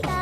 が